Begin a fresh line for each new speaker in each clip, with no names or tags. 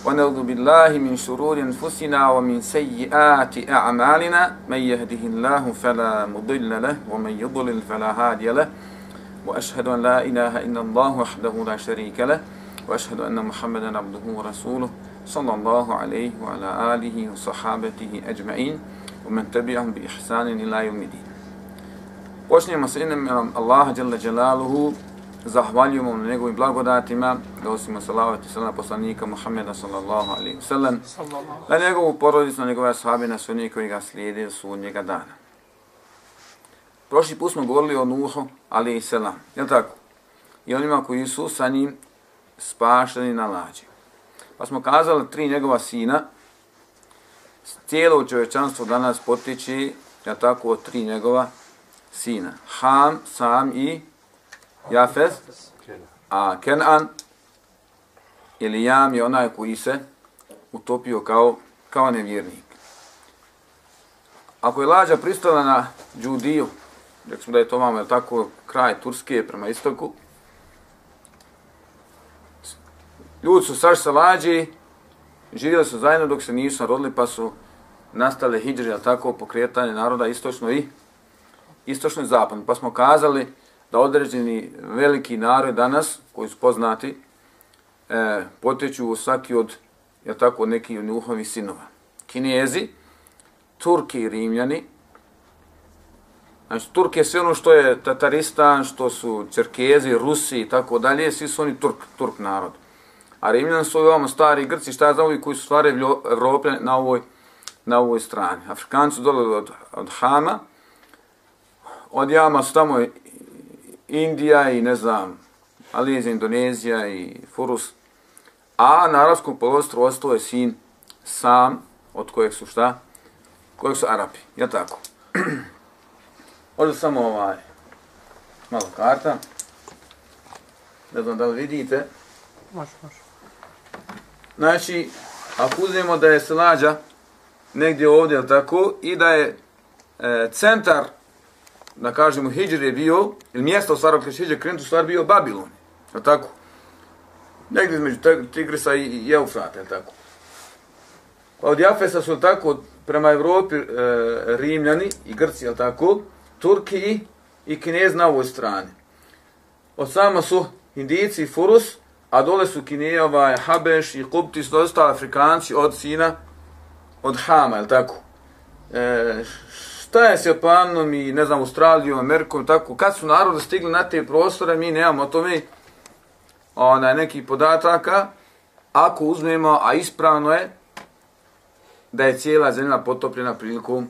ونعوذ بالله من شرور أنفسنا ومن سيئات أعمالنا. من يهده الله فلا مضل له ومن يضلل فلا هادي له. وأشهد أن لا إله إلا الله وحده لا شريك له. وأشهد أن محمدا عبده ورسوله صلى الله عليه وعلى آله وصحابته أجمعين ومن تبعهم بإحسان إلى يوم الدين. Počnemo sa imenom Allaha Jalla Jalaluhu, zahvaljujemo na njegovim blagodatima, dosimo salavat i salam poslanika Muhammeda sallallahu alaihi wa sallam, na njegovu porodicu, na njegove sahabe, na sve koji ga slijede su njega dana. Prošli put smo govorili o Nuhu alaihi salam, je tako? I onima koji su sa njim spašteni na lađi. Pa smo kazali tri njegova sina, cijelo čovečanstvo danas potiče, je tako, od tri njegova sina. Ham, Sam i Jafez, a Kenan ili Jam je onaj koji se utopio kao, kao nevjernik. Ako je lađa pristala na Đudiju, rekli smo da je to vama tako kraj Turske prema istoku, ljudi su saš sa lađi, živjeli su zajedno dok se nisu rodili, pa su nastale hijđri, tako, pokretanje naroda istočno i istočno i zapadno. Pa smo kazali da određeni veliki narod danas, koji su poznati, e, poteću u svaki od, ja tako, neki od njuhovih sinova. Kinezi, Turki i Rimljani, znači Turk je sve ono što je Tataristan, što su Čerkezi, Rusi i tako dalje, svi su oni Turk, Turk narod. A Rimljani su ovamo stari Grci, šta znam ovi koji su stvari Evropljani na ovoj, na ovoj strani. Afrikanci su dole od, od Hama, od Jama su tamo Indija i ne znam, Alizija, Indonezija i Furus. A na arabskom polostru ostao je sin sam, od kojeg su šta? Kojeg su Arapi, je tako? Ovdje samo ovaj, malo karta. Ne znam da li vidite.
Može, može.
Znači, ako uzmemo da je Selađa negdje ovdje, je tako, i da je e, centar da kažemo, Hidžr je bio, ili mjesto u stvaru kada Hidžr krenuti, u stvar bio Babilon. Je tako? Negdje između Tigrisa i Eufrata, je tako? Pa od Jafesa su, tako, prema Evropi e, Rimljani i Grci, je tako? Turki i, i Kinez na ovoj strani. Od sama su Indici i Furus, a dole su Kineje, ovaj, Habeš i Kupti, su ostali Afrikanci od sina, od Hama, je tako? E, šta je s Japanom i, ne znam, Australijom, Amerikom, tako, kad su narode stigli na te prostore, mi nemamo o tome onaj, neki podataka, ako uzmemo, a ispravno je, da je cijela zemlja potopljena prilikom,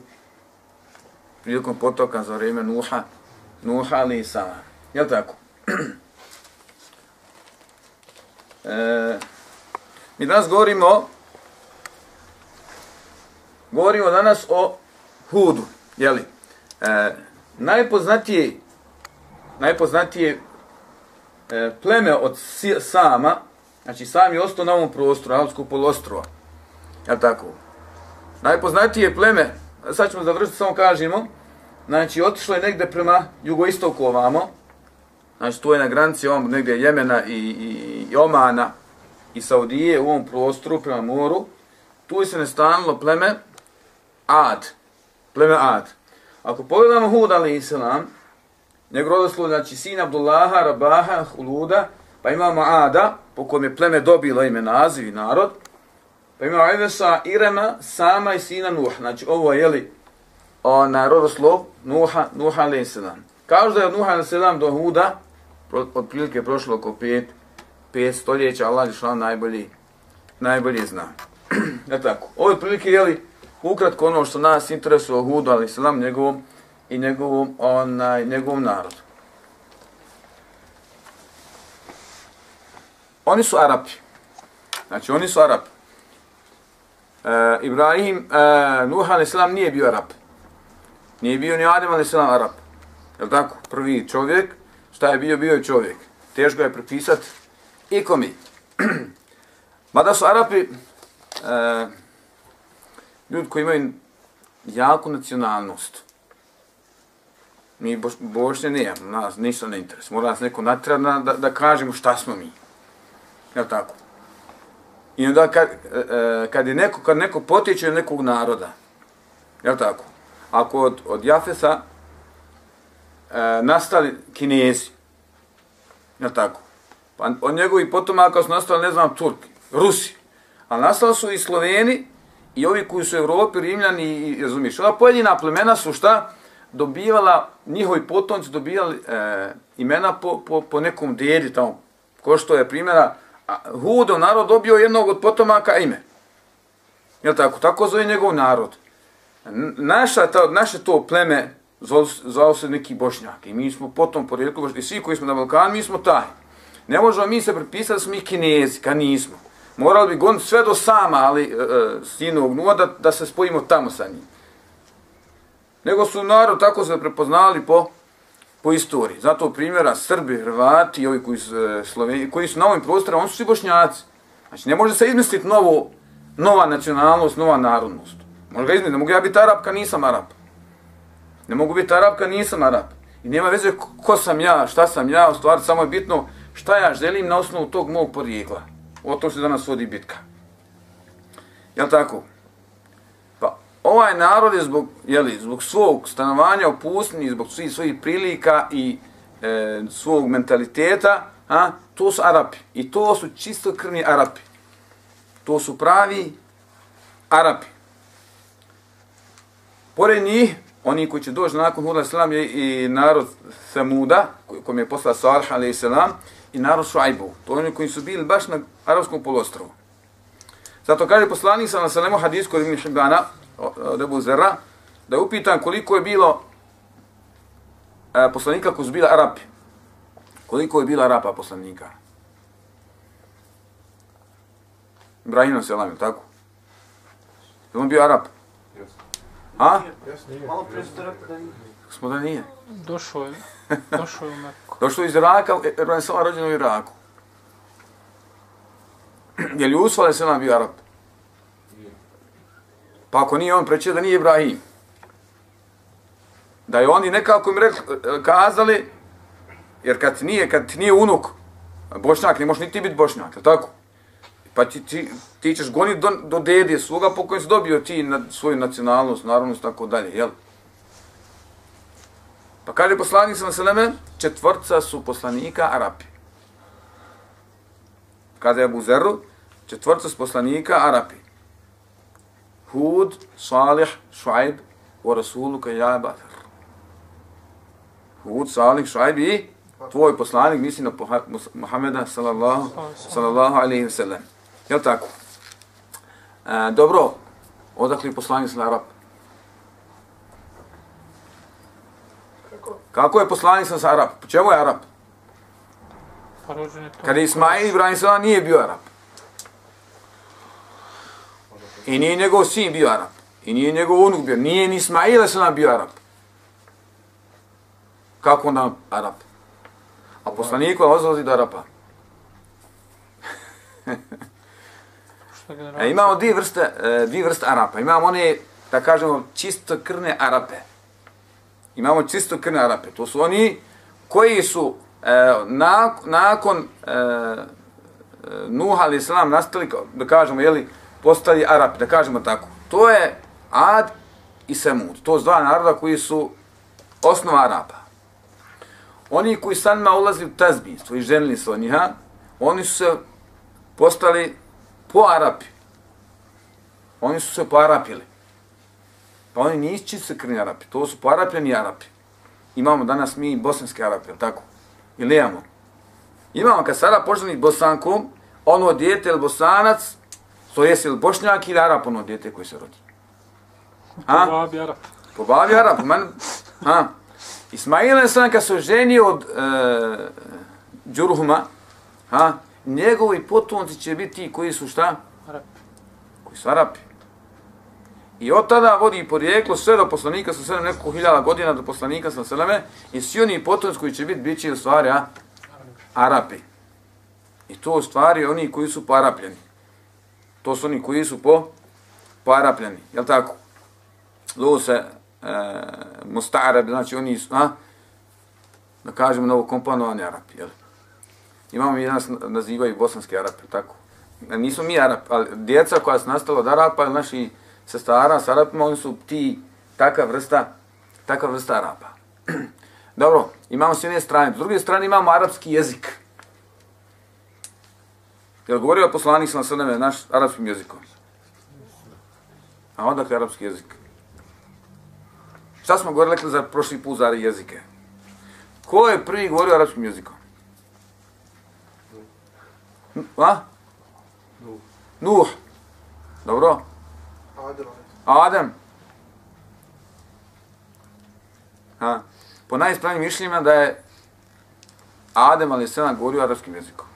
prilikom potoka za vrijeme Nuha, Nuha ali i Sama. Jel tako? e, mi danas govorimo, govorimo danas o Hudu jeli, e, najpoznatije, najpoznatije e, pleme od Sama, znači Sam je ostao na ovom prostoru, Alpskog polostrova, Jel tako? Najpoznatije pleme, sad ćemo završiti, samo kažemo, znači otišlo je negde prema jugoistoku ovamo, znači to je na granici ovom negde Jemena i, i, i Omana i Saudije u ovom prostoru prema moru, tu je se nestanilo pleme Ad, pleme Ad. Ako pogledamo Hud ali njegov rodoslov, znači sin Abdullaha, Rabaha, Huluda, pa imamo Ada, po kojem je pleme dobilo ime naziv i narod, pa imamo Evesa, Irema, Sama i sina Nuh. Znači ovo je jeli onaj rodoslov Nuha, Nuha ali salam. Kažu da je od Nuha ali do Huda, od prilike prošlo oko pet, pet stoljeća, Allah je šlan najbolji, najbolji zna. ja tako. Ovo je prilike, jeli, ukratko ono što nas interesuje o Hudu, ali selam njegovom i njegovom, onaj, njegovom narodu. Oni su Arapi. Znači, oni su Arapi. E, Ibrahim, e, Nuh a.s. nije bio Arap. Nije bio ni Adem ali Arab. Je tako? Prvi čovjek, šta je bio, bio je čovjek. Teško je prepisati ikomi. Mada su Arapi e, ljudi koji imaju jaku nacionalnost. Mi boš, bošnje nije, nas ništa ne interes. Mora nas neko natrati da, da kažemo šta smo mi. Je tako? I onda kad, e, e, kad je neko, kad neko potiče od nekog naroda, je tako? Ako od, od Jafesa e, nastali kinezi, je tako? Pa od njegovih potomaka su nastali, ne znam, Turki, Rusi. A nastali su i Sloveni i ovi koji su u Evropi, Rimljani i, razumiješ, ova pojedina plemena su šta? Dobivala, njihovi potomci dobijali e, imena po, po, po nekom djedi tamo, ko što je primjera, Hudov narod dobio jednog od potomaka ime. Jel tako? Tako zove njegov narod. Naša, ta, naše to pleme zvao se neki bošnjak. I mi smo potom porijedku, i svi koji smo na Balkanu, mi smo taj. Ne možemo mi se prepisati da smo mi kinezi, kad nismo. Morali bi gon sve do sama, ali e, e sinog da, da se spojimo tamo sa njim. Nego su narod tako se prepoznali po po istoriji. Zato primjera Srbi, Hrvati i ovi koji su, e, Sloveni, koji su na ovim prostorima, oni su svi bošnjaci. Znači, ne može se izmisliti novo, nova nacionalnost, nova narodnost. Može ga izmisliti, ne mogu ja biti Arab, nisam Arab. Ne mogu biti Arab, nisam Arab. I nema veze ko sam ja, šta sam ja, u stvari samo je bitno šta ja želim na osnovu tog mog porijekla. O to se danas vodi bitka. Jel tako? Pa ovaj narod je zbog, jeli, zbog svog stanovanja u pustinji, zbog svih svojih prilika i e, svog mentaliteta, a, to su Arapi. I to su čisto krvni Arapi. To su pravi Arapi. Pored njih, oni koji će doći nakon Huda Selam je i narod Samuda, kojom je poslao Salih salam, i narod Šuajbu. To oni koji su bili baš na arabskom polostrovu. Zato kaže poslanik sa Nasalemu hadijsku od Ibn Šibana, od Ebu Zerra, da je upitan koliko je bilo e, poslanika koji su bili Arapi. Koliko je bilo Arapa poslanika? Ibrahim se lamio, tako? Je on bio Arap? A? Malo prije ste rekli da nije. Smo da nije.
Došao je. Došao je u Meku.
Došao iz Iraka, jer je samo rođen u Iraku. Je li Usfal je se bio Arap? Pa ako nije on preće da nije Ibrahim. Da je oni nekako im rekli, kazali, jer kad nije, kad nije unuk, bošnjak, ne možeš ni ti biti bošnjak, je tako? Pa ti, ti, ti ćeš goniti do, do dedije svoga po kojem si dobio ti na svoju nacionalnost, narodnost, tako dalje, jel? Pa kaže poslanik sa Seleme, četvrca su poslanika Arapi. Kaže Abu Zerru, četvrca su poslanika Arapi. Hud, Salih, Šuaib, wa Rasuluka ja Badr. Hud, Salih, Šuaib i tvoj poslanik, misli na Muhammeda sallallahu, sallallahu alaihi wa sallam. Jel tako? E, dobro, odakle je poslanik sa Arapi? Kako je poslanik sa Arab? Po čemu je Arab?
Pa
Kad je Ismail Ibrahim sallam nije bio Arab. I nije njegov sin bio Arab. I nije njegov unuk bio. Nije ni Ismaila se nam bio Arab. Kako onda Arab? A poslaniku je ozlazi do Arapa. e, imamo dvije vrste, e, dvije vrste Arapa. Imamo one, da kažemo, čisto krne Arape. Imamo čisto krne Arape. To su oni koji su e, nakon e, e, Nuh ali islam nastali, da kažemo, jeli, postali Arapi, da kažemo tako. To je Ad i Semud. To su dva naroda koji su osnova Arapa. Oni koji sad ulazili ulazi u tazbinstvo i ženili se od njiha, oni su se postali po Arapi. Oni su se po Arapili. Pa oni nisu čisto krni Arapi. To su po Arapljani Arapi. Imamo danas mi bosanske Arapi, tako? Ili imamo? Imamo kad sada poželnik bosankom, ono dijete ili bosanac, To jesi li bošnjak ili arap ono djete koji se rodi?
A? Po babi arap.
Po babi arap. Man, ha? Ismail je sam kad se ženio od e, Džurhuma, ha? njegovi potomci će biti ti koji su šta?
Arapi.
Koji su arapi. I od tada vodi porijeklo sve do poslanika sa seleme, nekoliko hiljada godina do poslanika sa seleme, i svi oni potomci koji će biti, bit će u stvari, a? Arapi. I to u stvari oni koji su parapljeni. To su oni koji su po parapljeni, jel tako? Zovu se e, Mustarabi, znači oni su, a? Da kažemo novokomponovani Arapi, jel? Imamo i nas nazivaju bosanski Arapi, tako? E, Nismo mi Arapi, ali djeca koja su nastala od Arapa, naši sestara s Arapima, oni su ti takva vrsta, takva vrsta Arapa. Dobro, imamo s jedne strane. S druge strane imamo arapski jezik. Jel govorio poslanik sa neme naš arapskim jezikom? A onda je arapski jezik? Šta smo govorili za prošli put za jezike? Ko je prvi govorio arapskim jezikom? A? Nuh. Nuh. Dobro.
Adem.
Adem. Ha. Po najispravnijim mišljenjima da je Adem ali se govorio arapskim jezikom.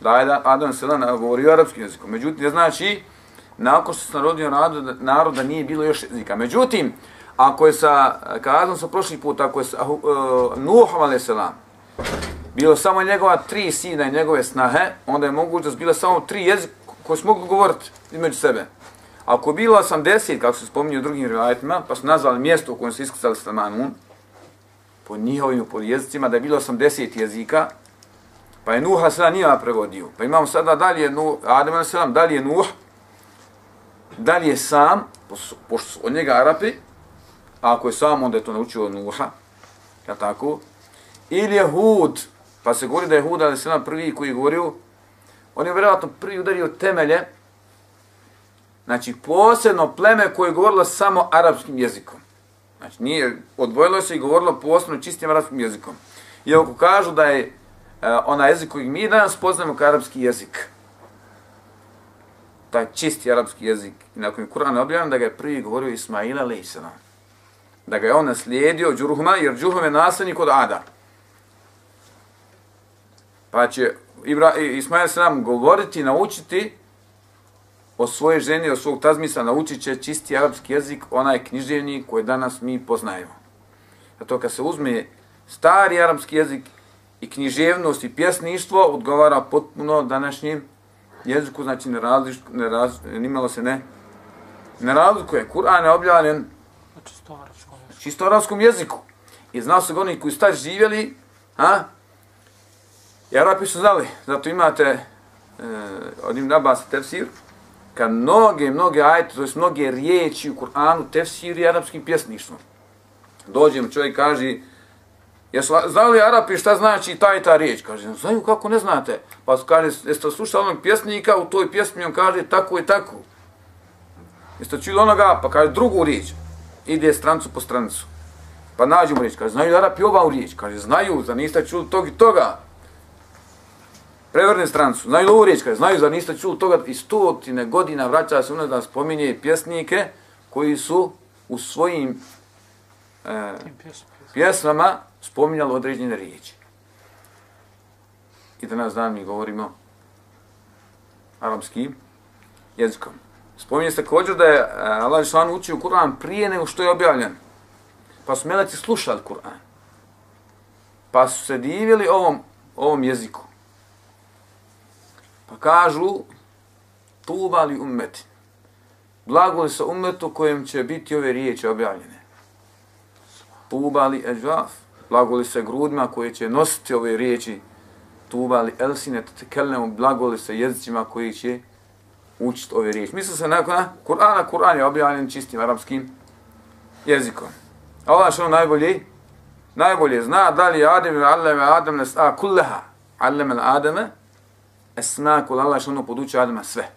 Da je Adem se govorio arapskim jezikom. Međutim, ne znači nakon što se narodio narod, naroda nije bilo još jezika. Međutim, ako je sa, kazom sa prošli put, ako je sa uh, Nuhom ali se bilo samo njegova tri sina i njegove snahe, onda je moguće da su bila samo tri jezika koji su mogli govoriti između sebe. Ako je bilo 80, kako se spominje u drugim rivajetima, pa su nazvali mjesto u kojem su iskucali Stamanun, po njihovim po jezicima, da je bilo 80 jezika, pa je Nuh sada nije prevodio. Pa imamo sada dalje Nuh, Adem a.s. dalje Nuh, dalje sam, pošto su od njega Arapi, a ako je sam, onda je to naučio od Nuha, ja tako, ili je Hud, pa se govori da je Hud, ali se prvi koji je govorio, on je vjerojatno prvi udario temelje, znači posebno pleme koje je govorilo samo arapskim jezikom. Znači nije, odvojilo se i govorilo posebno čistim arapskim jezikom. I ako kažu da je e, ona jezik koji mi danas poznamo kao arapski jezik, taj čisti arapski jezik, i nakon je Kur'an objavljen da ga je prvi govorio Ismail a.s. Da ga je on naslijedio Džurhuma, jer Džurhum je nasljednik od Ada. Pa će Ibra, Ismail se govoriti, naučiti o svojoj ženi, o svog tazmisa, naučit će čisti arapski jezik, onaj književni koji danas mi poznajemo. Zato kad se uzme stari arapski jezik i književnost i pjesništvo, odgovara potpuno današnjim jeziku, znači ne različ, ne raz, nimalo se ne, ne razlikuje. Kur'an je objavljen čisto arapskom jeziku. I znao se oni koji tad živjeli, a, I Arapi su znali, zato imate e, od im nabasa tefsir, kad mnoge, mnoge ajte, to je mnoge riječi u Kur'anu, tefsir i arapskim pjesništvom. Dođem, čovjek kaže, jesu znali Arapi šta znači ta i ta riječ? Kaže, znaju kako ne znate. Pa kaže, jeste slušali onog pjesnika, u toj pjesmi on kaže tako i tako. Jeste čuli onoga, pa kaže drugu riječ. Ide strancu po strancu. Pa nađemo riječ, kaže, znaju Arapi ovu riječ? Kaže, znaju, za niste čuli tog i toga prevrne strancu, znaju ovu riječ, kaže, znaju, za niste čuli toga, i stotine godina vraća se ono da spominje pjesnike koji su u svojim e, pjesmama spominjali određene riječi. I danas dan mi govorimo arapskim jezikom. Spominje se također da je e, Allah Žešan učio Kur'an prije nego što je objavljen. Pa su meleci slušali Kur'an. Pa su se divili ovom, ovom jeziku. Pa kažu, tuba li ummeti. Blago li sa ummetu kojem će biti ove riječi objavljene. Tuba li eđvaf. Blago li se grudima koje će nositi ove riječi. Tuba li elsine tekelnemu. Blago li se jezicima koji će učiti ove riječi. Misli se nakon Kur'ana, Kur'an je objavljen čistim arapskim jezikom. A Allah što ono najbolje, najbolje zna da li Adem i Alleme Adem nes a kulleha. Alleme Ademe esma kod Allah što ono poduče Adama sve.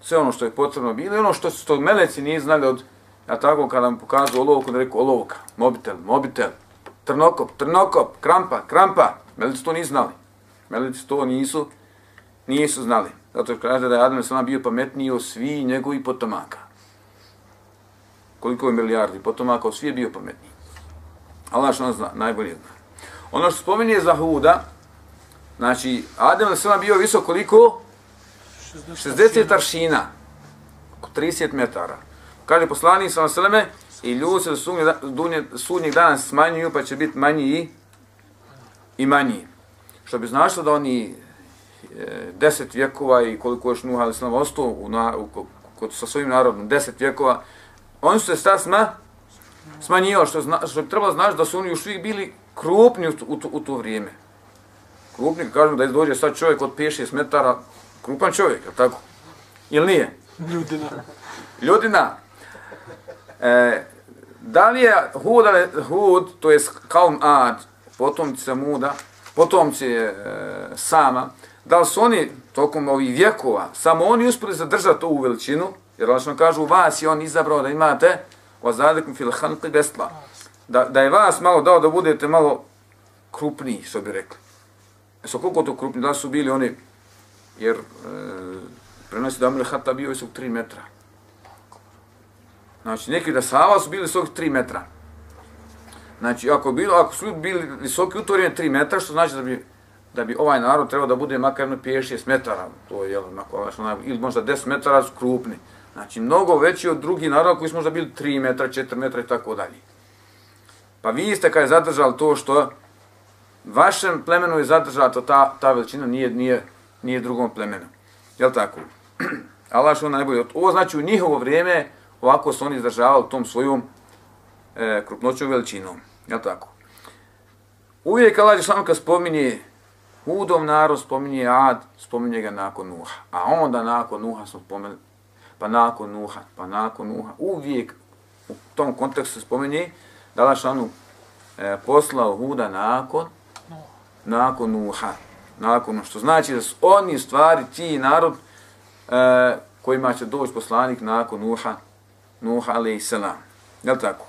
Sve ono što je potrebno bilo i ono što su to meleci nije znali od, ja tako kada vam pokazuju olovku, da rekao olovka, mobitel, mobitel, trnokop, trnokop, krampa, krampa, meleci to nisu znali. Meleci to nisu, nisu znali. Zato kaže da je Adam sama bio pametniji od svi njegovi potomaka. Koliko je milijardi potomaka, od svi je bio pametniji. Allah što on zna, najbolje zna. Ono što spominje za Huda, Znači, Adem je sada bio visok koliko? 60 aršina. oko 30 metara. Kaže poslanik sa Seleme i ljudi se do sudnjeg, sudnjeg dana smanjuju pa će biti manji i, i manji. Što bi značilo da oni e, deset vjekova i koliko još Nuh ali ostao u, na, u, kod, sa svojim narodom, deset vjekova, oni su se sad sma, smanjivali, što, zna, što bi trebalo znaći da su oni još uvijek bili krupni u, u, u to vrijeme. Krupni, kažemo da dođe sad čovjek od 5-6 metara, krupan čovjek, je tako? Ili nije?
Ljudina.
Ljudina. E, da li je Hud, Hud to je kaum Ad, potomci Samuda, potomci e, Sama, da li su oni tokom ovih vjekova, samo oni uspjeli zadržati ovu veličinu, jer lačno kažu, vas je on izabrao da imate ozadikum fil hanqi besla. Da, da je vas malo dao da budete malo krupniji, što bi rekli. So koliko to krupni, da su bili oni, jer e, prenosi da Amir Hatta bio visok 3 metra. Znači, neki da Sava su bili visok 3 metra. Znači, ako, bilo, ako su bili visoki u 3 metra, što znači da bi, da bi ovaj narod trebao da bude makar 5-6 metara, to je, jel, onako, ili možda 10 metara su krupni. Znači, mnogo veći od drugih naroda koji su možda bili 3 metra, 4 metra i tako dalje. Pa vi ste kada je zadržali to što vašem plemenu je zadržala to ta, ta veličina, nije, nije, nije drugom plemenu. Jel tako? Allah što najbolje. Ovo znači u njihovo vrijeme ovako su oni izdržavali tom svojom e, krupnoćom veličinom. Jel tako? Uvijek Allah Žešanu kad spominje Hudom narod, spominje Ad, spominje ga nakon Nuha. A onda nakon Nuha smo spomenuli, pa nakon Nuha, pa nakon Nuha. Uvijek u tom kontekstu spominje da Allah Žešanu e, poslao Huda nakon nakon Nuha. Nakon, ono što znači da su oni stvari ti narod e, kojima će doći poslanik nakon Nuha, Nuha alaih salam. Je tako?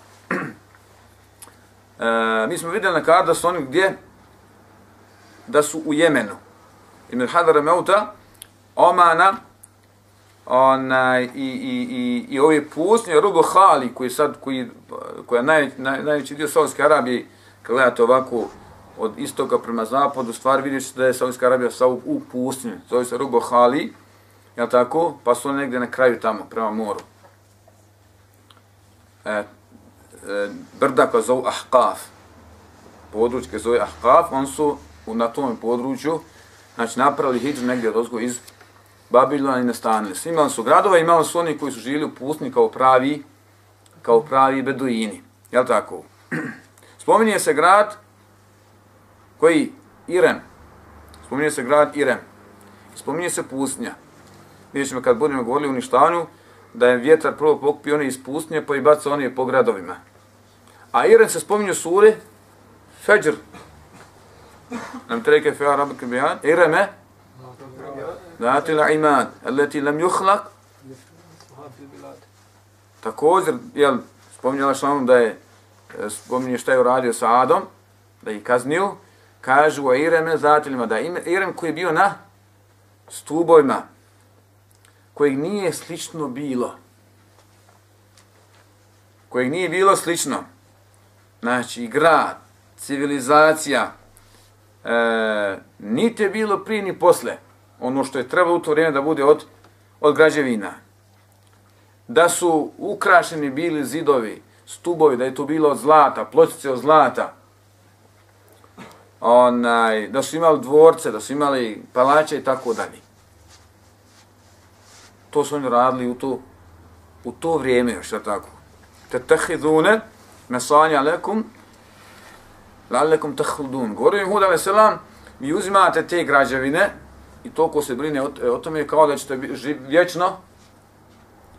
E, mi smo vidjeli na kartu da su oni gdje? Da su u Jemenu. I med hadara meuta, Omana, onaj, i, i, i, i ove pustinje, Rubu Hali, koji sad, koji, koja je naj, naj, najveći dio Saudijske Arabije, kada gledate ovako, od istoka prema zapadu, stvar vidiš da je Saudijska Arabija sa u, u pustinju, zove se Rubo Hali, ja tako, pa su oni negdje na kraju tamo, prema moru. E, e, brda pa koja zove Ahqaf, područje koje zove Ahqaf, on su u, na tom području, znači napravili hijđu negdje od iz Babilona i nastanili se. Imali su gradova, imali su oni koji su živjeli u pustinji kao pravi, kao pravi beduini. Jel tako? Spominje se grad koji Irem. Spominje se grad Irem. Spominje se pustinja. Vidjet ćemo kad budemo govorili o uništavanju, da je vjetar prvo pokupio one iz pustinje, pa i baca one po gradovima. A Irem se spominje u suri Fajr. Nam treke fe arabike bijan. Ireme. Zati la iman. Aleti lam yuhlak. Također, jel, spominjala što da je e, spominje šta je uradio sa Adom, da je kaznio, kažu o Ireme zateljima da Irem koji je bio na stubojima, kojeg nije slično bilo, kojeg nije bilo slično, znači grad, civilizacija, e, niti je bilo prije ni posle, ono što je trebalo u to vrijeme da bude od, od građevina, da su ukrašeni bili zidovi, stubovi, da je to bilo od zlata, pločice od zlata, onaj, da su imali dvorce, da su imali palače i tako dalje. To su oni radili u to, u to vrijeme još, da tako. Te tehidune, mesanja lekum, lalekum tehdun. Govorio im Huda veselam, vi uzimate te građevine i to ko se brine o, e, o tome kao da ćete živ, vječno,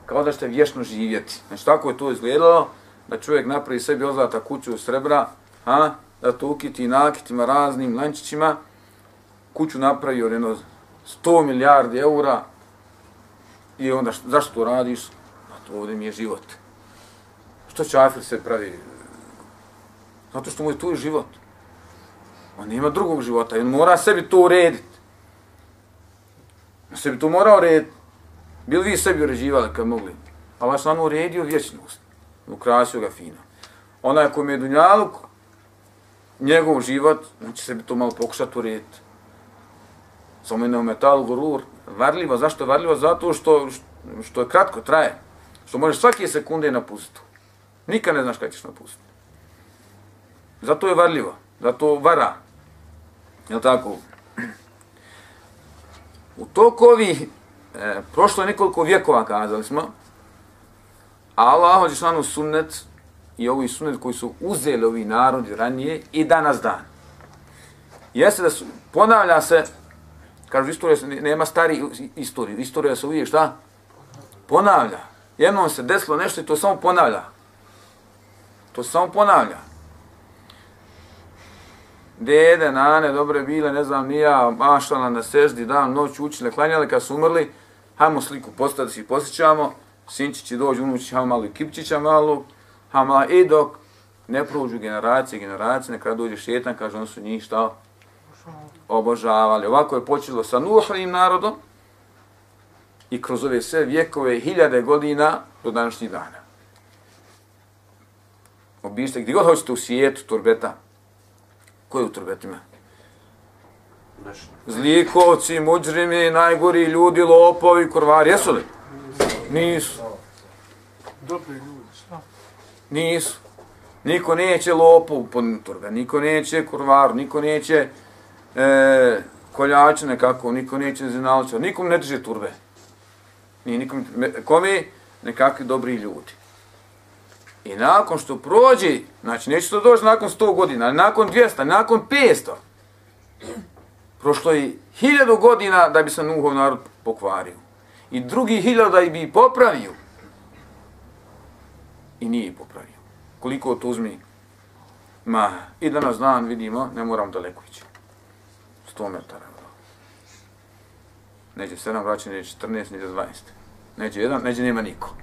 kao da ćete vječno živjeti. Znači tako je to izgledalo, da čovjek napravi sebi ozlata kuću u srebra, a, tukiti i nakitima raznim lančićima, kuću napravio od jedno 100 milijardi eura i onda zašto to radiš? Pa to ovdje mi je život. Što će Afir se pravi? Zato što mu je tu život. On nema drugog života, on mora sebi to urediti. On sebi to mora urediti. Bili vi sebi uređivali kad mogli? A vas on uredio vječnost. Ukrasio ga fino. Onaj kom je dunjaluk, njegov život, on će sebi to malo pokušati urediti. Samo je neometal gurur. Varljivo, zašto je varljivo? Zato što što je kratko, traje, što možeš svake sekunde napustiti. Nikad ne znaš kada ćeš napustiti. Zato je varljivo, zato vara. Jel tako? U toku ovih, e, prošlo je nekoliko vjekova, kazali smo, a Allah hoće sunnet i ovi sunet koji su uzeli ovi narodi ranije i danas dan. Jeste da su, ponavlja se, kažu istorija, nema stari istoriju, istorija se uvijek šta? Ponavlja. Jednom se desilo nešto i to samo ponavlja. To samo ponavlja. Dede, nane, dobre bile, ne znam, nija, mašala na seždi, dan, noć učile, klanjale, kad su umrli, hajmo sliku postati posjećamo, sinčići dođu, unući, hajmo malo i kipčića malo, Hama i dok ne prođu generacije, generacije, nekada dođe šetan, kaže, oni su njih šta obožavali. Ovako je počelo sa Nuhovim narodom i kroz ove sve vjekove, hiljade godina do današnjih dana. Obište, gdje god hoćete u svijetu, turbeta, Ko je u turbetima? Zlikovci, muđrimi, najgori ljudi, lopovi, kurvari, jesu li? Nisu.
Dobri ljudi.
Nisu. Niko neće lopu pod turbe, niko neće kurvaru, niko neće e, koljače nekako, niko neće zinalče, nikom ne drže turbe. Ni nikom, kome? Nekakvi dobri ljudi. I nakon što prođe, znači neće to doći nakon 100 godina, nakon 200, nakon 500, prošlo je hiljadu godina da bi se Nuhov narod pokvario. I drugi hiljada i bi popravio. I nije popravio. Koliko to uzmi? Ma, i danas dan vidimo, ne moram daleko ići. 100 metara. Neće 7 vraća, neće 14, neće 20. Neće jedan, neće nema niko.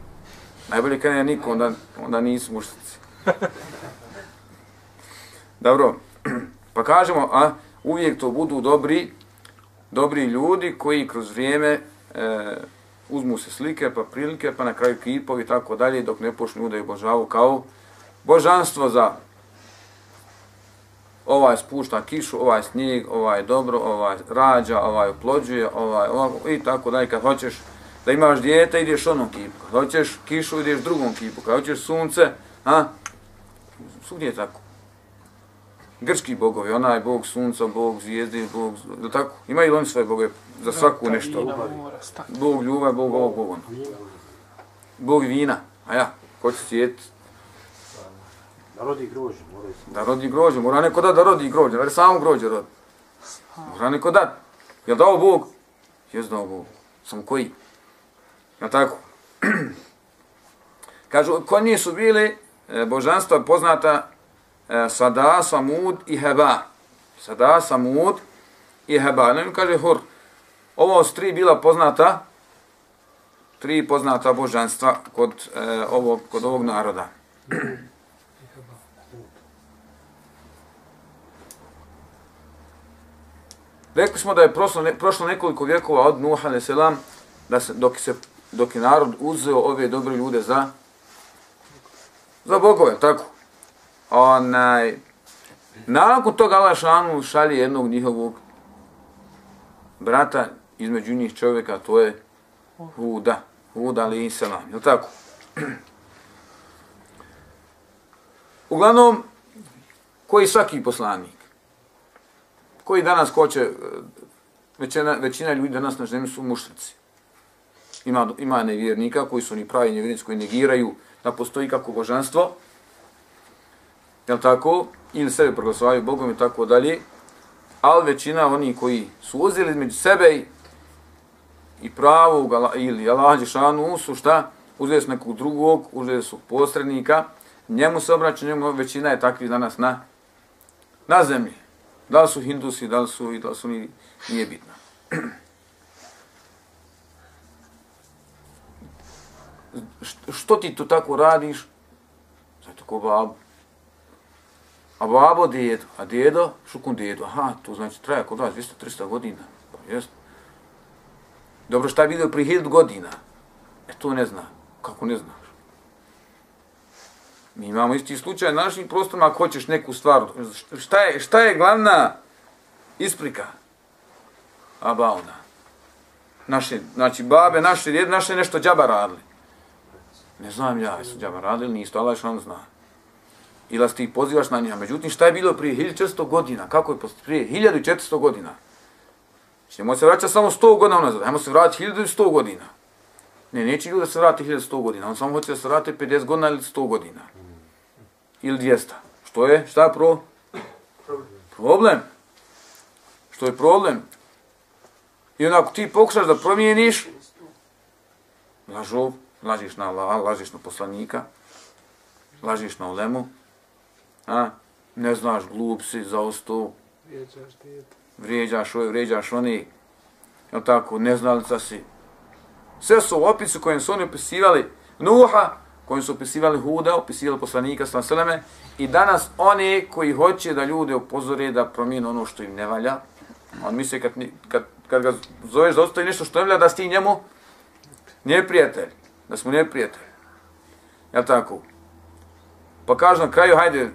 Najbolje kad je niko, onda, onda nisu mušnici. Dobro, pa kažemo, a uvijek to budu dobri, dobri ljudi koji kroz vrijeme e, uzmu se slike, pa prilike, pa na kraju kipovi i tako dalje, dok ne počnu da je božavu kao božanstvo za ovaj spušta kišu, ovaj snijeg, ovaj dobro, ovaj rađa, ovaj oplođuje, ovaj ovako, i tako dalje, kad hoćeš da imaš dijete, ideš onom kipu. Kad hoćeš kišu, ideš drugom kipu. Kad hoćeš sunce, a? Svugdje je tako. Grčki bogovi, onaj bog sunca, bog zvijezde, bog... Da tako? Imaju oni svoje boge za svaku nešto? Bog ljubav, bog ovog, bog ono. Bog vina. A ja, ko će svijet?
Da rodi grožđe, mora.
Da rodi grožđe, mora neko da da rodi grožđe, da samo grožđe rodi. Mora neko da. Jel dao Bog? Jes dao Bog. Sam koji? Ja tako? Kažu, ko nisu bili e, božanstva poznata E, Sada, Samud i Heba. Sada, Samud i Heba. Ne mi kaže Hur. Ovo su tri bila poznata tri poznata božanstva kod, e, ovog, kod ovog naroda. Rekli smo da je prošlo, ne, prošlo nekoliko vjekova od Nuh a.s. da se, dok se dok je narod uzeo ove dobre ljude za za bogove, tako. Onaj, nakon toga Allah šanu šalje jednog njihovog brata između njih čovjeka, to je Huda, Huda ali Isalam, je tako? Uglavnom, koji svaki poslanik, koji danas hoće, većina, većina ljudi danas na zemlji su mušnici ima, ima nevjernika koji su ni pravi nevjernici koji negiraju da postoji kako božanstvo, jel tako, ili sebe proglasavaju Bogom i tako dalje, ali većina oni koji su uzeli među sebe i pravo ili Allah Đešanu su šta, uzeli su nekog drugog, uzeli su posrednika, njemu se obraća, njemu većina je takvi danas na, na zemlji. Da li su hindusi, da li su, da li su ni, nije bitno. što ti to tako radiš? Zato ko babu. A babo dedo, a djedo šukun dedo. Aha, to znači traja kod vas 200-300 godina. Pa jest. Dobro, šta je vidio prije 1000 godina? E to ne zna. Kako ne znaš? Mi imamo isti slučaj na našim prostorima ako hoćeš neku stvar. Šta je, šta je glavna isprika? Abauna. Naše, znači, babe, naše, djede, naše nešto džaba radili. Ne znam ja, jesu džaba radili, nisu, Allah što on zna. Ili ti pozivaš na njega. Međutim, šta je bilo prije 1400 godina? Kako je prije 1400 godina? Znači, Ćemo se vraćati samo 100 godina unazad. Hajmo se vratiti 1100 godina. Ne, neće ljudi da se vrati 1100 godina. On samo hoće da se vrati 50 godina ili 100 godina. Ili 200. Što je? Šta je pro? Problem. Što je problem? I onako ti pokušaš da promijeniš, lažov, lažiš na Allah, lažiš na poslanika, lažiš na ulemu, a, ne znaš, glup si, zaostao,
Vrijeđaš dijete.
vrijeđaš ove, vrijeđaš oni, jel tako, neznalica si. Sve su opisu kojim su oni opisivali Nuha, kojim su opisivali Huda, opisivali poslanika Slaseleme, i danas oni koji hoće da ljude upozore da promijene ono što im ne valja, on misli kad, kad, kad ga zoveš da ostaje nešto što ne valja, da si ti njemu neprijatelj, da smo neprijatelj. Jel tako? Pa kaže na kraju, hajde,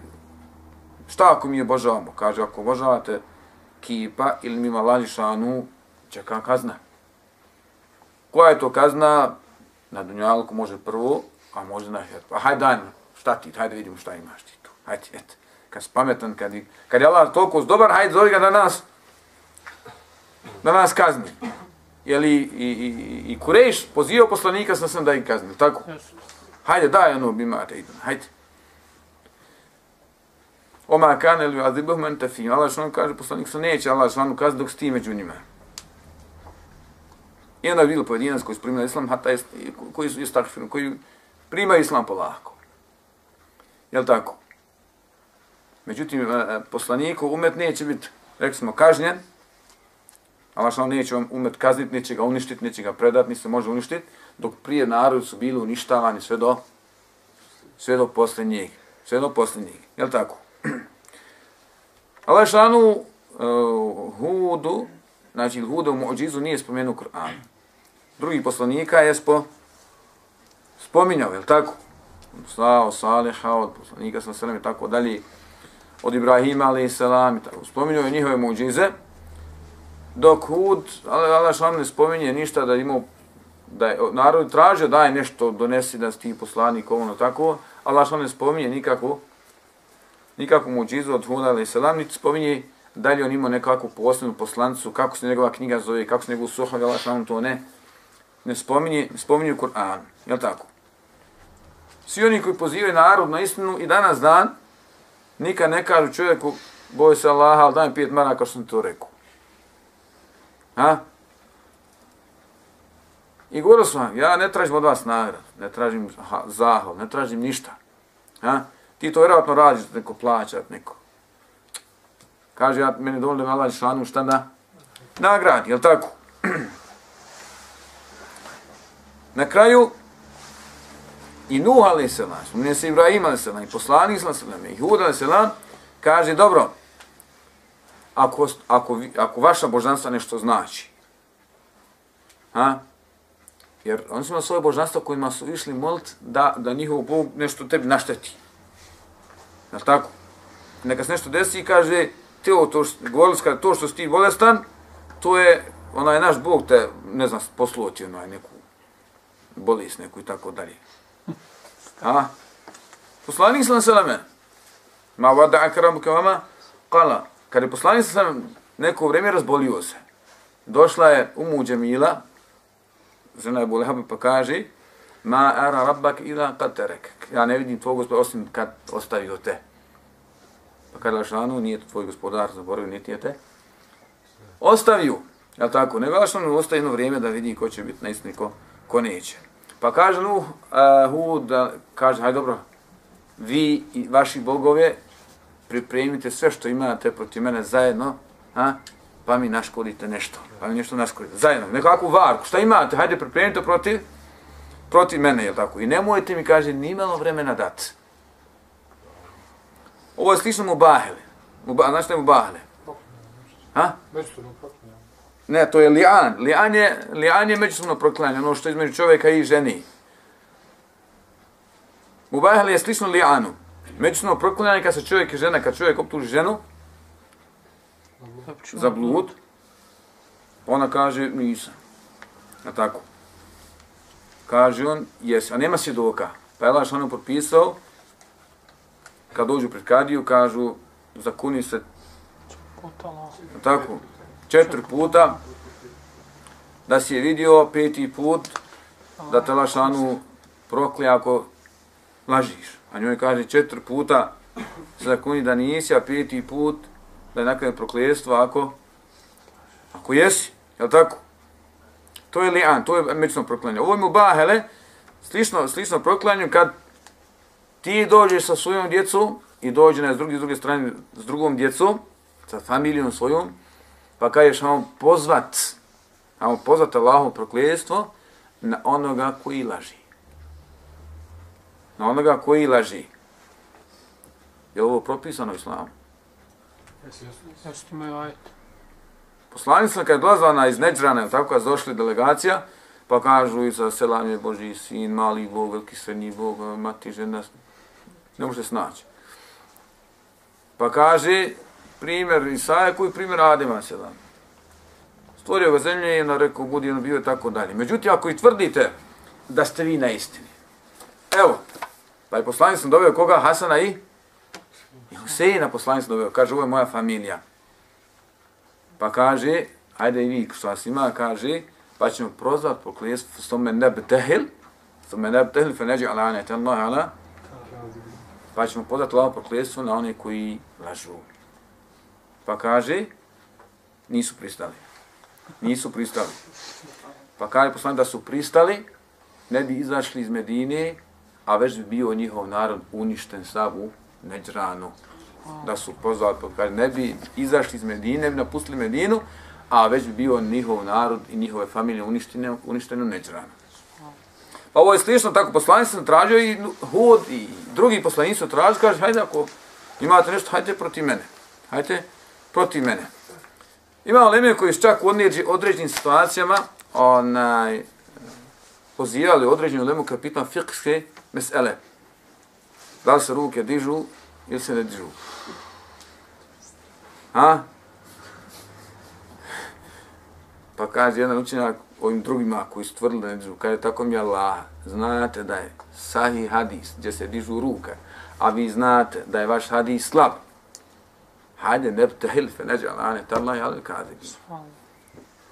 šta ako mi obožavamo? Kaže, ako obožavate kipa ili mima lađišanu, čeka kazna. Koja je to kazna? Na Dunjalku može prvo, a može na Ahiretu. Pa hajde daj nam, šta ti, hajde vidimo šta imaš ti tu. Hajde, et. Kad si pametan, kad, i- kad je Allah toliko dobar, hajde zove ga da nas, da nas kazni. Jeli i, i, i, i Kurejš pozivao poslanika sam sam da ih kazni, tako? Hajde, daj ono bi imate, idem, hajde. Oma kane li azibuhum en fi. Allah što kaže, poslanik se neće Allah što kazni dok si ti među njima. I onda je bilo pojedinac koji su primili islam, hata jest, koji su istakfiru, koji primaju islam polako. Jel tako? Međutim, e, e, poslaniku umet neće biti, rekli smo, kažnjen, Allah što neće vam umet kazniti, neće ga uništiti, neće ga predati, ni se može uništiti, dok prije narod su bili uništavani sve do sve do posljednjeg. Sve do posljednjeg. Jel tako? Allah šanu uh, Hudu, znači Hudu Mu'đizu nije spomenuo Kur'an. Drugi poslanika je spo, spominjao, jel tako? Slao, Saliha, od poslanika sa selam i tako dalje, od Ibrahima, alaih selam i tako. Spominjao je njihove muđize, dok Hud, ali Allah šanu ne spominje ništa da imao da je narod traže daj nešto donesi da si ti poslanik ono tako Allah šanu ne spominje nikako nikakvu muđizu od Huda alaih salam niti spominje da li on imao nekakvu posebnu poslancu, kako se njegova knjiga zove kako se njegov suha Allah što to ne ne spominje ne spominje u Kur'an je tako svi oni koji pozivaju narod na istinu i danas dan nikad ne kažu čovjeku boj se Allaha ali daj mi pet maraka što sam to rekao ha I govorio sam vam, ja ne tražim od vas nagrad, ne tražim zahval, ne tražim ništa. Ha? Ti to vjerojatno radiš da neko plaća, da neko. Kaže, ja, meni dovoljno da me Allah šanu šta da nagradi, jel tako? Na kraju, i Nuh a.s. spominje se Ibrahim a.s. i poslanik a.s. i Hud a.s. kaže, dobro, ako, ako, ako vaša božanstva nešto znači, ha? Jer oni su imali svoje božanstva kojima su išli molit da, da njihov Bog nešto tebi našteti. Jel tako? Neka se nešto desi i kaže, ti to govorili to što si ti bolestan, to je, onaj naš Bog te, ne znam, posluo ti onaj neku bolest neku i tako dalje. A? Poslanik sallam sallam, ma vada akramu kavama, kala, kad je poslanik sallam neko vrijeme razbolio se, došla je Umu Džemila, žena je Bulehaba pa kaže ma ara rabbak ila katerek. Ja ne vidim tvoj gospodar osim kad ostavio te. Pa kada Lašanu nije to tvoj gospodar, zaboravio, niti je te. Ostavio, je tako? Nego ono, Lašanu ostaje jedno vrijeme da vidi ko će biti na istini, ko, ko neće. Pa kaže Nuh, e, uh, hu, da kaže, hajde dobro, vi i vaši bogove pripremite sve što imate protiv mene zajedno, a? pa mi naškodite nešto, pa mi nešto naškodite, zajedno, nekakvu varku, šta imate, hajde pripremite protiv, protiv mene, je tako? I nemojte mi, kaže, nimalo vremena dati. Ovo je slično mu bahele. Muba, znaš šta je mu bahele? Ha?
Međusobno.
Ne, to je lian. Lian je, lian je međusobno proklanjanje, ono što je između čovjeka i ženi. Mubahel je slično lianu. Međusobno proklanjanje kad se čovjek i žena, kad čovjek optuži ženu za blud, ona kaže nisam. Na tako. Kaže on, jes, a nema svjedoka. Pa je Allah šanu potpisao, kad dođu pred kadiju, kažu, zakuni se, tako, četiri puta, da si je vidio peti put, da te Allah šanu proklije ako lažiš. A njoj kaže četiri puta, se zakuni da nisi, a peti put, da je nakon prokljestvo ako, ako jesi, je tako? To je li'an, to je mično proklanjanje. Ovo je mu bahele, slično, slično proklanju kad ti dođeš sa svojom djecom i dođe na s druge, s druge strane s drugom djecom, sa familijom svojom, pa kažeš vam pozvat, vam pozvat Allahom prokljestvo na onoga koji laži. Na onoga koji laži. Je ovo propisano u islamu?
Jesi jeste, moj?
Poslanik sam kad je dolazila iz Neđrana, tako kad došli delegacija, pa kažu i sa selam je Boži sin, mali Bog, veliki srednji Bog, mati, žena, ne može se snaći. Pa kaže, primjer Isaja, koji primjer Adema selam. Stvorio ga zemlje i na rekao, budi ono bio i tako dalje. Međutim, ako i tvrdite da ste vi na istini, evo, pa je poslanik sam doveo koga? Hasana i? I Huseina poslanik sam doveo, kaže, ovo je moja familija. Pa kaže, ajde i vi što vas ima, kaže, pa ćemo prozvat po klijestu, s tome ne betehil, s tome ne betehil, fe neđe ala ane, Allah ala, pa ćemo podati lao po klijestu na one koji lažu. Pa kaže, nisu pristali. Nisu pristali. Pa kaže poslanik da su pristali, ne bi izašli iz Medine, a već bi bio njihov narod uništen sav u Neđranu da su pozvali, pa kaže, ne bi izašli iz Medine, ne bi napustili Medinu, a već bi bio njihov narod i njihove familije uništene, uništene u Neđranu. Pa ovo je slično, tako poslanici sam tražio i Hud i drugi poslanici su tražili, kaže, hajde ako imate nešto, hajde protiv mene. Hajde protiv mene. Ima leme koji su čak u određenim situacijama onaj, pozivali određenu lemu kada pitan fikske mesele. Da li se ruke dižu ili se ne dižu. A? Pa kaže jedan učenjak ovim drugima koji su tvrdili da ne dižu, kaže tako mi Allah, znate da je sahih hadis gdje se dižu ruke, a vi znate da je vaš hadis slab. Hajde, ne bte hilfe, neđe Allah, ne Allah, ali kaže.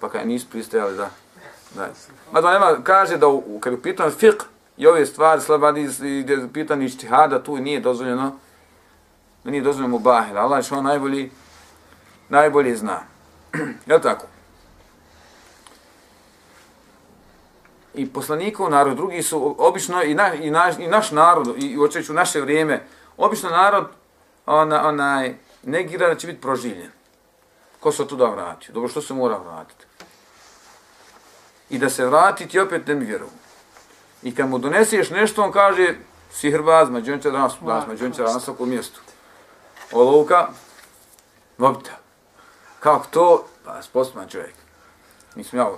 Pa kaže, nisu pristajali da. da. Mada nema, kaže da u, kad je pitan fiqh i ove stvari, slab hadis, i gdje je pitan ištihada, tu nije dozvoljeno, nije dozvoljeno mu bahir. Allah je što najbolji, najbolje zna. je tako? I poslanikov narod, drugi su obično i, na, i, naš, i naš narod, i očeću naše vrijeme, obično narod ona, onaj, negira da će biti proživljen. Ko se tu da vrati? Dobro, što se mora vratiti? I da se vratiti opet ne vjeru. I kad mu doneseš nešto, on kaže, si hrbaz, mađon će danas, danas mađon će danas oko mjestu. Olovka, mobitel. Kako to? Pa, sposoban čovjek. Nisam ja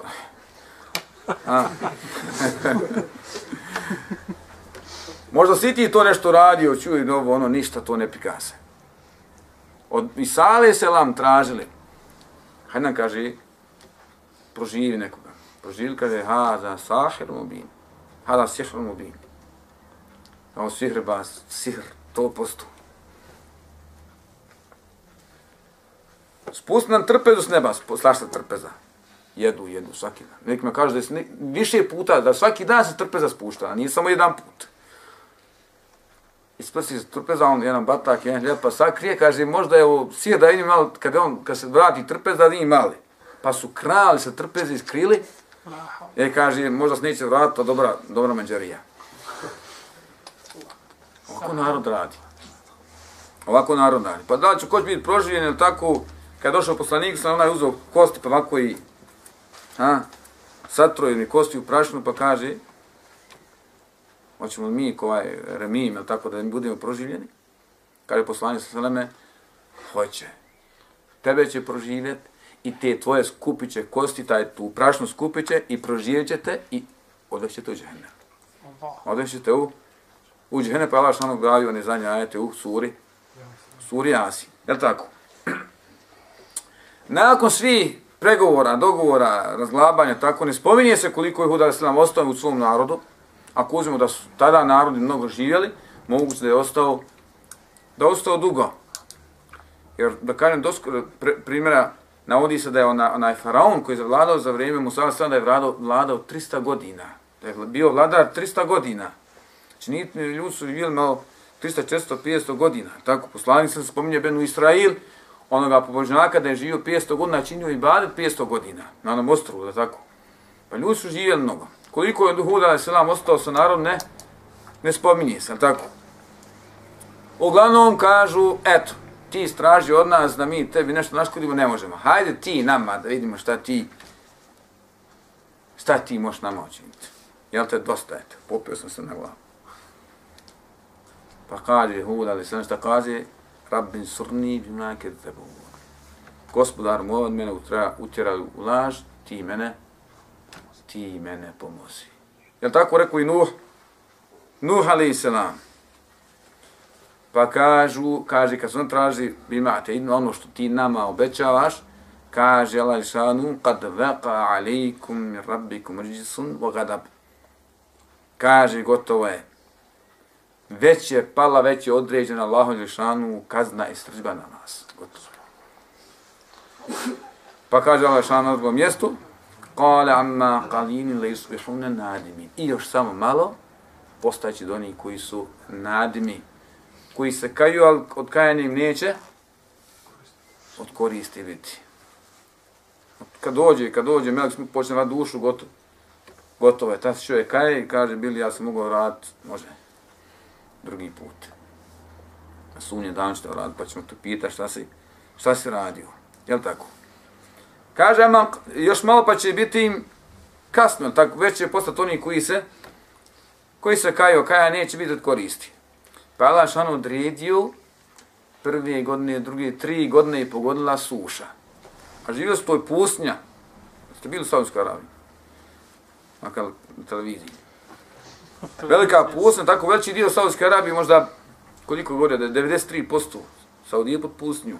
A. Možda si ti to nešto radio, čuj, novo, ono, ništa to ne pika se. Od Isale se lam tražili. Hajde nam kaže, proživi nekoga. Proživi kaže, ha, za sahir mubin. Ha, za sihr mubin. Ovo sihr ba, sihr, to postu. Spusti nam trpezu s neba, slašta trpeza. Jedu, jedu, svaki dan. Nek me kaže da je više puta, da svaki dan se trpeza spušta, a nije samo jedan put. Isprsi se trpeza, on jedan batak, jedan hljeb, pa sad krije, kaže, možda je ovo sije da vidim malo, kad, on, kad se vrati trpeza, da vidim mali. Pa su krali se trpeze iskrili, e, kaže, možda se neće vratiti, to dobra, dobra manđarija. Ovako narod radi. Ovako narod radi. Pa da će ko će biti proživljen ili tako, kad došao poslanik, sam onaj uzao kosti, pa ovako i ha, satrojeni kosti u prašnu, pa kaže, hoćemo mi ko ovaj remim, ili tako da mi budemo proživljeni? Kaže poslanik sa sveme, hoće. Tebe će proživjeti i te tvoje skupiće kosti, taj tu prašnu skupiće i proživjet ćete i odvećete u džene. Odvećete u, u džene, pa Allah što nam glavi, on je zadnje ajete u suri, suri Asi. Je tako? Nakon svih pregovora, dogovora, razglabanja, tako ne spominje se koliko je Hud Islam ostao u svom narodu. Ako uzmemo da su tada narodi mnogo živjeli, moguće da je ostao da je ostao dugo. Jer da kažem doskoro primjera navodi se da je ona, onaj faraon koji je zavladao za vrijeme Musa sada je vladao, vladao 300 godina. Da je bio vladar 300 godina. Znači nije, ljudi su živjeli malo 300, 400, 500 godina. Tako, poslanik se spominje Benu Israil, onoga pobožnjaka da je živio 500 godina, činio i badet 500 godina na onom ostrovu, da tako. Pa ljudi su živjeli mnogo. Koliko je Huda da se ostao sa narodom, ne, ne spominje se, tako. Uglavnom kažu, eto, ti straži od nas da mi tebi nešto naškodimo, ne možemo. Hajde ti nama da vidimo šta ti, šta ti možeš nama učiniti. Jel te dosta, eto, popio sam se na glavu. Pa kaže Hud, ali sam šta kaže, Rabbin surni bima kedzebu. Gospodar moj od mene utjerali u laž, ti mene, ti mene pomozi. Jel tako rekao i Nuh? Nuh alaih selam. Pa kažu, kaže, kad se on traži, imate ono što ti nama obećavaš, kaže Allah šanu, kad veqa alaikum min rabbikum rđisun wa gadab. Kaže, gotovo je. Već je pala, već je određena Allahom šanu kazna i srđba na nas. Gotovo. Pa kaže Allah šanu na drugom mjestu, Kale amma kalini le isbihune nadimin. I još samo malo, postaći do onih koji su nadimi, koji se kaju, ali od kajanja im neće od koristi biti. Kad dođe, kad dođe, melek počne rad dušu, gotovo. Gotovo je, ta se čovjek kaje i kaže, bili ja sam mogao raditi, može, drugi put. Na sunje dan što radi, pa ćemo tu pitati šta si, šta si radio. Jel tako? Kaže, ama, još malo pa će biti im kasno, tako, već će postati oni koji se, koji se kaju, kaja neće biti od koristi. Pa Allah šano odredio prve godine, druge, tri godine i pogodila suša. A živio se toj pusnja. Ste bili u Saudijskoj Arabiji? Makar na televiziji. Velika pustinja, tako veći dio Saudijske Arabije, možda koliko govore, da je 93% Saudije pod pustinju.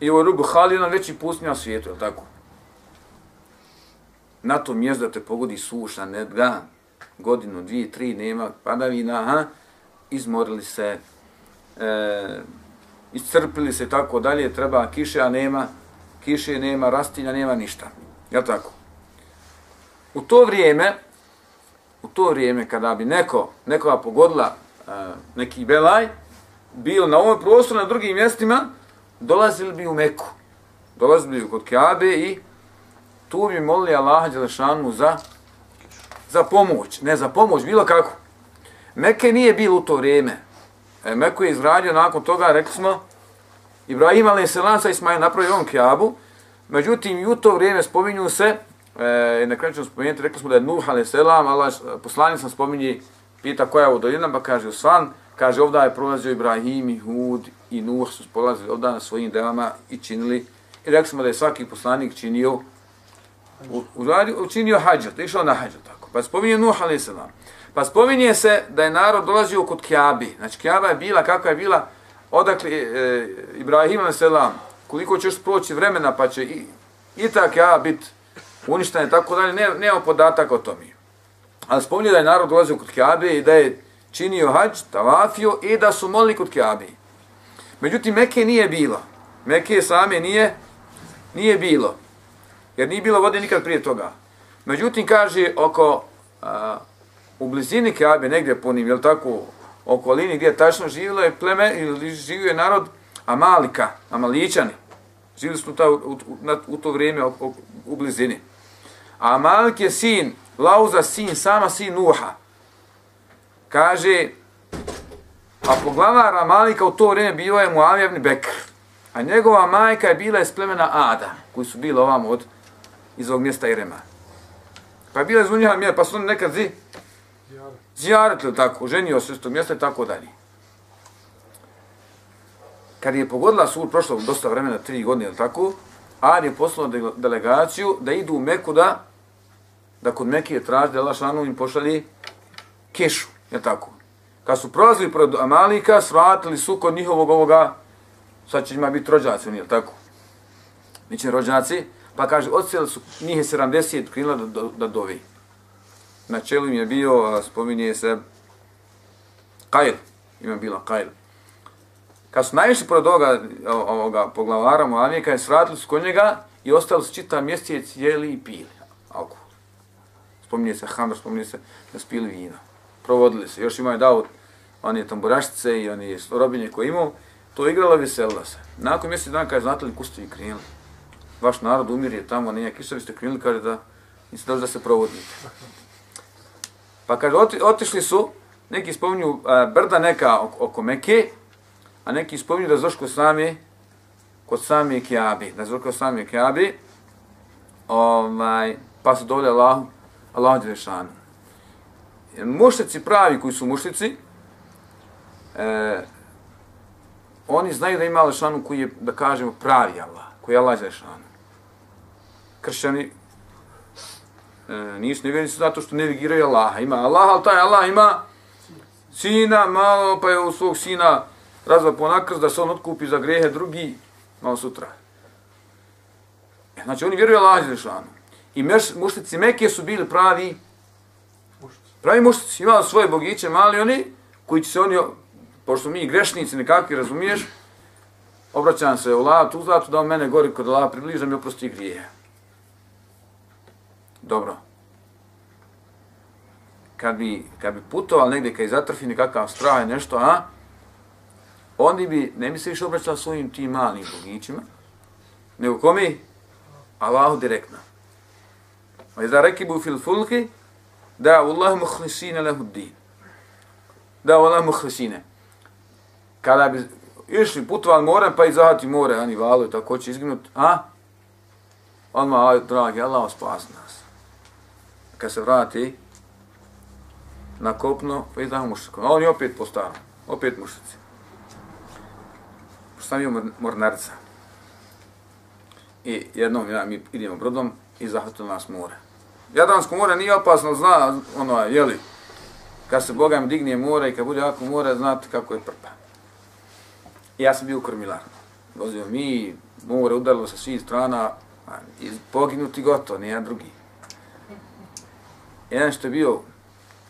I ovo Rubu Hali je veći pustinja na svijetu, je tako? Na to mjesto da te pogodi suša, ne dan, godinu, dvije, tri, nema padavina, aha, izmorili se, e, iscrpili se tako dalje, treba kiše, a nema, kiše nema, rastinja nema, ništa. Je tako? U to vrijeme, u to vrijeme kada bi neko, nekoga pogodila e, neki belaj, bio na ovom prostoru, na drugim mjestima, dolazili bi u Meku. Dolazili bi kod Kjabe i tu bi molili Allaha Đelešanu za za pomoć, ne za pomoć, bilo kako. Meke nije bilo u to vrijeme. E, Meku je izgradio nakon toga, rekli smo, Ibrahim ali sa Ismail napravio on kjabu, međutim i u to vrijeme spominju se, e, na kraju ćemo spomenuti, rekli smo da je Nuh ali selam, Allah, poslanik sam spominje, pita koja je u dolina, pa kaže Usvan, kaže ovdje je prolazio Ibrahim i Hud i Nuh su prolazili ovdje na svojim delama i činili, i rekli smo da je svaki poslanik činio, u, u, učinio hađat, išao na hađat, tako. Pa spominje Nuh a.s. Pa spominje se da je narod dolazio kod Kjabi. Znači Kjaba je bila kakva je bila odakle e, Ibrahim a.s. Koliko će proći vremena pa će i, i ta Kjaba biti uništena i tako dalje. Ne, nema podataka o tome. Ali spominje da je narod dolazio kod Kjabe i da je činio hađ, tavafio i da su molili kod Kjabe. Međutim, Mekke nije bilo. Mekke same nije, nije bilo. Jer nije bilo vode nikad prije toga. Međutim, kaže, oko, a, u blizini Kaabe, negdje po njim, jel tako, okolini gdje tačno živilo je pleme, ili živio je narod Amalika, Amalićani. Živili su ta, u, u, u, to vrijeme u, u, u blizini. A Malik je sin, Lauza sin, sama sin Nuha. Kaže, a poglavara Malika u to vrijeme bio je Muavijevni Bekr. A njegova majka je bila iz plemena Ada, koji su bili ovamo od, iz ovog mjesta Irema. Pa je bila zunjiha mjera, pa su oni nekad zi... zijaratili tako, ženio se s tog mjesta i tako dalje. Kad je pogodila sur, prošlo dosta vremena, tri godine ili tako, Ad je poslao delegaciju da idu u Meku da, da kod Mekije je traži da Lašanu im pošalje kešu, je tako. Kad su prolazili pred Amalika, svratili su kod njihovog ovoga sad će njima biti rođaci, oni, tako? Biće rođaci, pa kaže, odsjeli su njih je 70 krila da, da, da dovi. Na čelu im je bio, spominje se, Kajl, ima bila Kajl. Kad su najviše pored ovoga, ovoga poglavara Moavijeka, je sradili su kod njega i ostali su čita mjesec jeli i pili alkohol. Spominje se Hamr, spominje se da spili vino. Provodili se. Još imaju dao oni tamburašice i oni robinje koje imao. To je igralo veselila se. Nakon mjesec dana kad je znateli kustovi krenuli. Vaš narod umir je tamo, nije kišovi ste krenuli, kaže da niste došli da se provodite. Pa kaže, oti, otišli su, neki spominju a, brda neka oko Meke, a neki spominju da zoš kod sami, kod sami Kjabi, da zoš kod sami Kjabi, ovaj, pa su dole Allahu, Allahu Đelešanu. Mušnici pravi koji su mušnici, e, oni znaju da ima Đelešanu koji je, da kažemo, pravi Allah, koji je Allah Đelešanu. Kršćani e, nisu nevjernici zato što ne vigiraju Allaha. Ima Allah, ali taj Allah ima sina, malo, pa je u svog sina razva po da se on otkupi za grehe drugi, malo sutra. E, znači, oni vjeruju Allah Đelešanu. I meš, mušnici Mekije su bili pravi pravi mušnici. Imali svoje bogiće, mali oni, koji će se oni, pošto mi grešnici nekakvi, razumiješ, obraćam se u lav, tu zlatu, da on mene gori kod lava približa mi oprosti grije. Dobro. Kad bi, kad bi putovali negdje, kad je zatrfi nekakav strah nešto, a, oni bi, ne bi se više obraćali svojim tim malim bogićima, nego komi? Allahu direktno. Wa iza rekibu fil fulki, da Allah muhlisina lehu din. Da Allah muhlisina. Kada bi išli putovali morem, pa i zahati more, ani valo tako će izginut, a? Odmah, aj, dragi, Allah spas nas. Kad se vrati na kopno, pa i mušiko. A oni opet postanu, opet mušici. Postavio mornarca. I jednom ja, mi idemo brodom i zahvatilo nas more. Jadransko more nije opasno, zna, ono, jeli, kad se Boga digne more i kad bude jako more, znate kako je prpa. I ja sam bio kormilar. Vozio mi, more udarilo sa svih strana, i poginuti gotovo, nije drugi. Jedan što je bio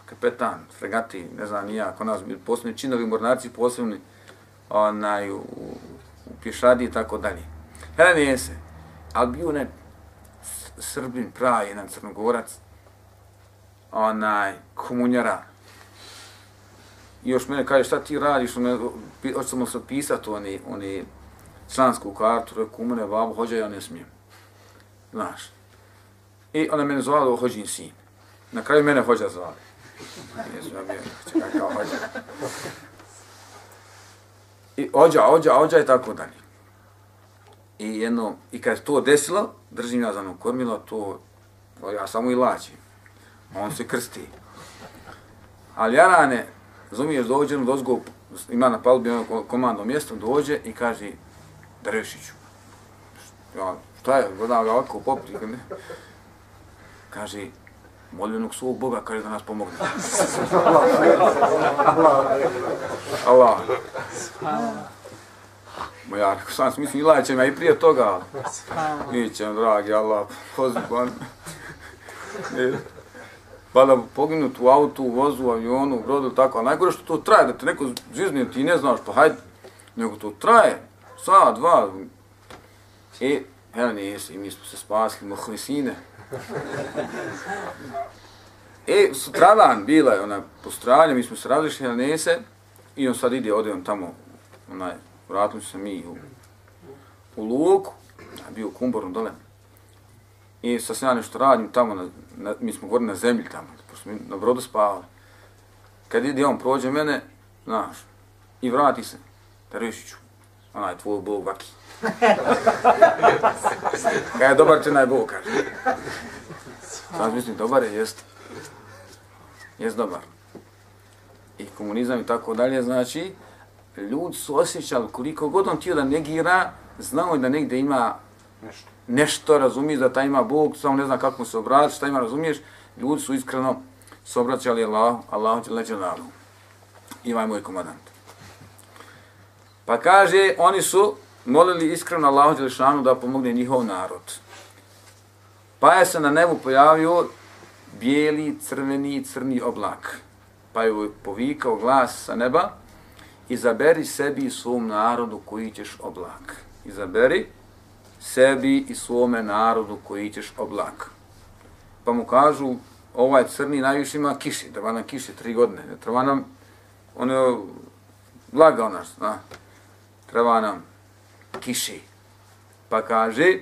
kapetan, fregati, ne znam, nija, ko nas, posebni činovi mornarci, posebni, onaj, u, u pješadi i tako dalje. Hele je se, ali bio ne, Srbin, pravi, jedan crnogorac, onaj, komunjara. I još mene kaže, šta ti radiš, ono, hoće sam se pisati oni, oni člansku kartu, rekao, umre, babo, hođa, ja ne smijem. Znaš. I ona mene zvala, hođin sin. Na kraju mene hođa zvali. Jesu, ja bio, kao hođa. I ođa, ođa, ođa i tako dalje. I jedno, i kad to desilo, držim ja za ono kormilo, to, ja samo i lačim. On se krsti. Ali ja rane, zumiješ, dođe do dozgo, ima na palubi ono komandno mjesto, dođe i kaže, Drešiću. Ja, šta je, gledam ga ovako popri, ne? Kaže, moljenog svog Boga, kaže da nas pomogne. Allah. Moja, sam smislim, Ilaja će me i prije toga. Nićem, dragi Allah, pozvan. Pa da poginut u autu, u vozu, u avionu, u brodu, tako, ali najgore što to traje, da te neko zvizne, ti ne znaš, pa hajde, nego to traje, sat, dva. I, ja nisi, mi smo se spasili, mohlisine. E, sutradan bila je ona postranja, mi smo se razlišli na nese i on sad ide, ode on tamo, onaj, vratili se mi u, u luku, bio u kumboru dole. I sa ja nešto radim tamo, na, na, mi smo gore na zemlji tamo, pošto mi na brodu spavali. Kad ide on, prođe mene, znaš, i vrati se, Terešiću, onaj tvoj bog vaki. Kaj je dobar ti najbog, kaže. Sad mislim, dobar je, jest. Jest dobar. I komunizam i tako dalje, znači, ljudi su osjećali koliko god on tijelo da negira, znao da negde ima nešto, nešto razumiješ da ta ima Bog, samo ne zna kako mu se obrati, šta ima, razumiješ, ljudi su iskreno se obraćali Allah, Allah će leće nalu. Ima moj komadant. Pa kaže, oni su molili iskreno Allahu Đelešanu da pomogne njihov narod. Pa je se na nebu pojavio bijeli, crveni, crni oblak. Pa je povikao glas sa neba, izaberi sebi i svom narodu koji ćeš oblak. Izaberi sebi i svome narodu koji ćeš oblak. Pa mu kažu, ovaj crni najviše ima kiši, treba nam kiši tri godine, ne treba nam, on je lagao nas, na, treba nam kiši. Pa kaže,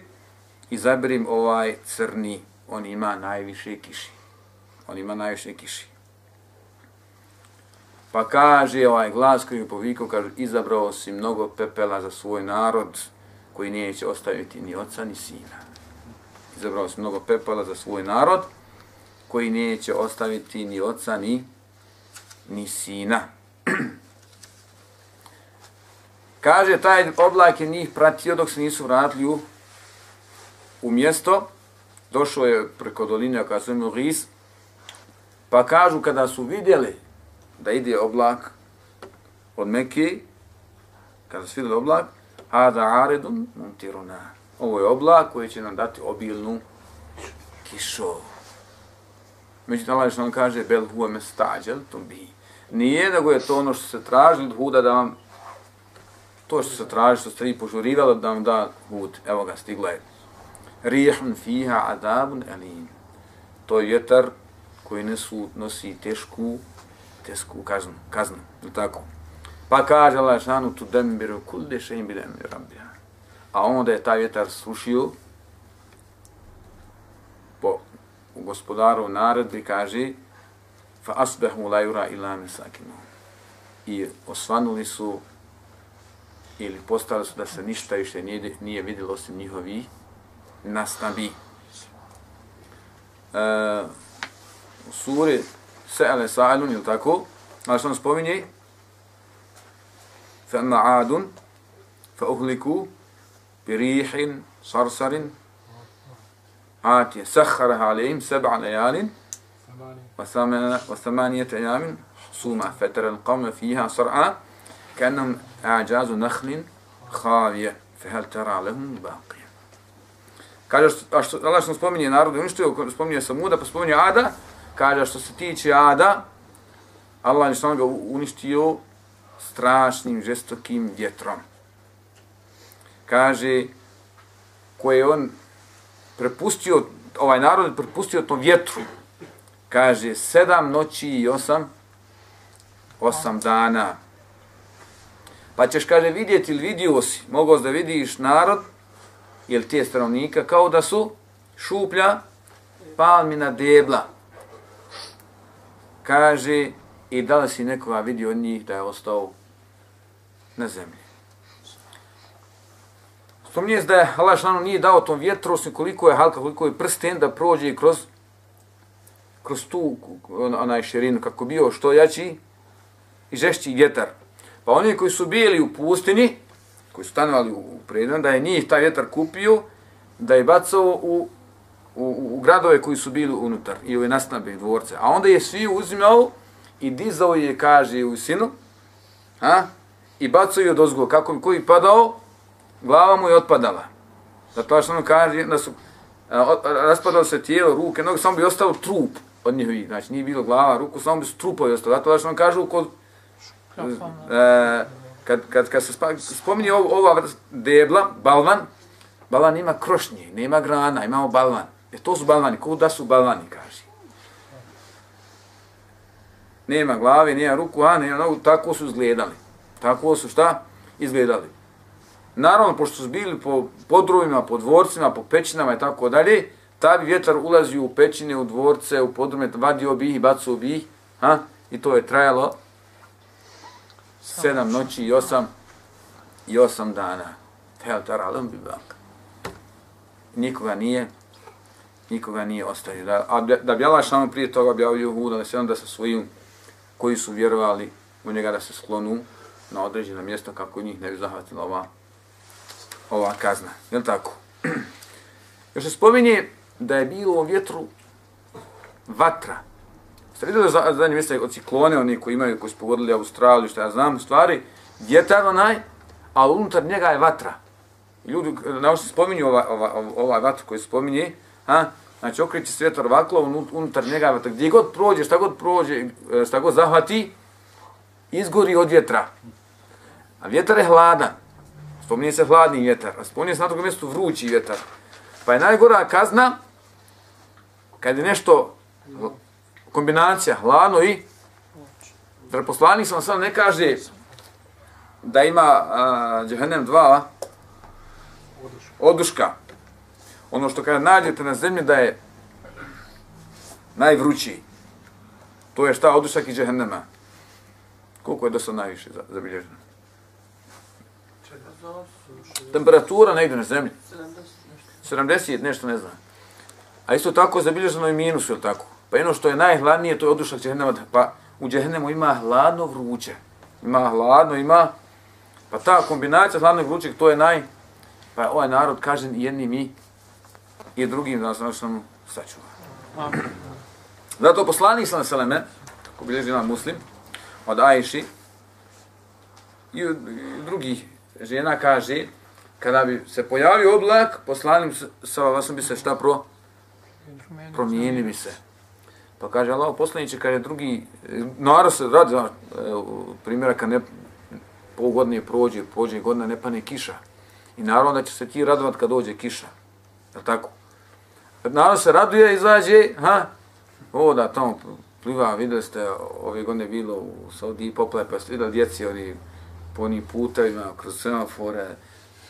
izaberim ovaj crni, on ima najviše kiši. On ima najviše kiši. Pa kaže ovaj glas koji je povikao, kaže, izabrao si mnogo pepela za svoj narod koji neće ostaviti ni oca ni sina. Izabrao si mnogo pepela za svoj narod koji neće ostaviti ni oca ni, ni sina. kaže, taj oblak je njih pratio dok se nisu vratili u, u mjesto. Došao je preko doline kada su imali ris. Pa kažu, kada su vidjeli da ide oblak od Mekke, kada se vidi oblak, hada aridun aredun. Ovo je oblak koji će nam dati obilnu kišu. Međutim, Allah što nam kaže, bel huve me stađel, bi. Nije nego je to ono što se traži od huda da vam, to što se traži, što ste vi požurivali da vam da hud. Evo ga, stigla je. Rijehun fiha adabun elim. To je vjetar koji nesu, nosi tešku tesku kaznu, kaznu, ili tako. Pa kaže Allah šanu tu dembiru kul deše im bidem rabija. A onda je taj vjetar sušio po gospodaru naredbi kaže fa asbehu la yura illa misakinu. I osvanuli su ili postali su da se ništa više nije, nije vidjelo osim njihovi nastabi. E, u suri se'ale sa'alun, ili tako? Ali što nam spominje? فَأَمَّا عَادٌ فَأُهْلِكُوا بِرِيحٍ صَرْصَرٍ. عَاتِيَ سَخَّرَهَا عَلَيْهِمْ سَبْعَ لَيَالٍ وثمانية أيام حصوما فترى القوم فيها صرعى كأنهم أعجاز نخل خاوية فهل ترى لهم باقية؟ Kaže, a što, Allah što spominje narod, uništio, spominje Samuda, pa spominje Ada, kaže što se tiče Ada, Allah je ga uništio strašnim, žestokim vjetrom. Kaže, koje on prepustio, ovaj narod prepustio tom vjetru, kaže, sedam noći i osam, osam dana. Pa ćeš, kaže, vidjeti ili vidio si, mogao da vidiš narod, jel te stanovnika, kao da su šuplja palmina debla kaže i da li si nekoga vidio od njih da je ostao na zemlji. Spominje da je Allah šlanu nije dao tom vjetru, osim koliko je halka, koliko je prsten da prođe kroz, kroz tu onaj širinu, kako bio što jači i žešći vjetar. Pa oni koji su bili u pustini, koji su stanovali u predan, da je njih taj vjetar kupio, da je bacao u u, u gradove koji su bili unutar i ove nasnabe dvorce. A onda je svi uzimao i dizao je, kaže, u sinu, a? i bacao je od ozgo. Kako bi koji padao, glava mu je otpadala. Zato što ono kaže da su a, raspadalo se tijelo, ruke, noge, samo bi ostao trup od njihovi. Znači, nije bilo glava, ruku, samo bi su trupovi ostali. Zato što on kaže, kod, e, kad, kad, kad se spominje ova debla, balvan, balvan ima krošnje, nema grana, imamo balvan. E to su balvani, kuda su balvani, kaže. Nema glave, nema ruku, a nema nogu, tako su izgledali. Tako su šta? Izgledali. Naravno, pošto su bili po podrumima, po dvorcima, po pećinama i tako dalje, ta bi vjetar ulazio u pećine, u dvorce, u podrume, vadio bi ih i bacio bi ih, ha? i to je trajalo sedam noći i osam, i osam dana. Fel taralum bi bak. Nikoga nije nikoga nije ostavio. Da, a da bi Allah samo prije toga objavio Huda, da se onda sa svojim koji su vjerovali u njega da se sklonu na određeno mjesto kako njih ne bi zahvatila ova, ova kazna. Jel tako? Još se spominje da je bilo u vjetru vatra. Ste vidjeli za zadnje mjesta od ciklone, oni koji imaju, koji su pogodili Australiju, što ja znam, stvari, vjetar onaj, a unutar njega je vatra. Ljudi, naučni spominju ova, ova, ova, ova koju spominje, ha? znači okreće se vaklo unutar njega, vatra, gdje god prođe, šta god prođe, e, šta god zahvati, izgori od vjetra. A vjetar je hladan. Spominje se hladni vjetar, a spominje se na drugom mjestu vrući vjetar. Pa je najgora kazna kad je nešto kombinacija hladno i Jer poslanik sam sam ne kaže da ima uh, džehennem dva oduška. Ono što kada nađete na zemlji da je najvrući. To je šta odušak i džehennema. Koliko je do sad najviše zabilježeno? Temperatura negdje na zemlji. 70 nešto ne znam. A isto tako zabilježeno i minus, je tako? Pa jedno što je najhladnije, to je odušak džehennema. Pa u džehennemu ima hladno vruće. Ima hladno, ima... Pa ta kombinacija hladnog vrućeg, to je naj... Pa ovaj narod kaže jednim i, i drugim, da nas sačuva. Zato poslanik sam seleme, kako bilježi imam muslim, od Ajši, i drugih žena kaže, kada bi se pojavio oblak, poslanik sa vasom bi se šta pro, promijeni bi se. Pa kaže Allah poslaniče, kad je drugi, narod se radi, znaš, e, primjera kad ne, pol godine prođe, prođe godina, ne pane kiša. I naravno da će se ti radovat kad dođe kiša. Je tako? Kad narod se raduje, izađe, ha, o da tamo pliva, vidjeli ste, ove godine bilo u Saudiji poplave, pa ste vidjeli djeci, oni po onim putevima, kroz semafore,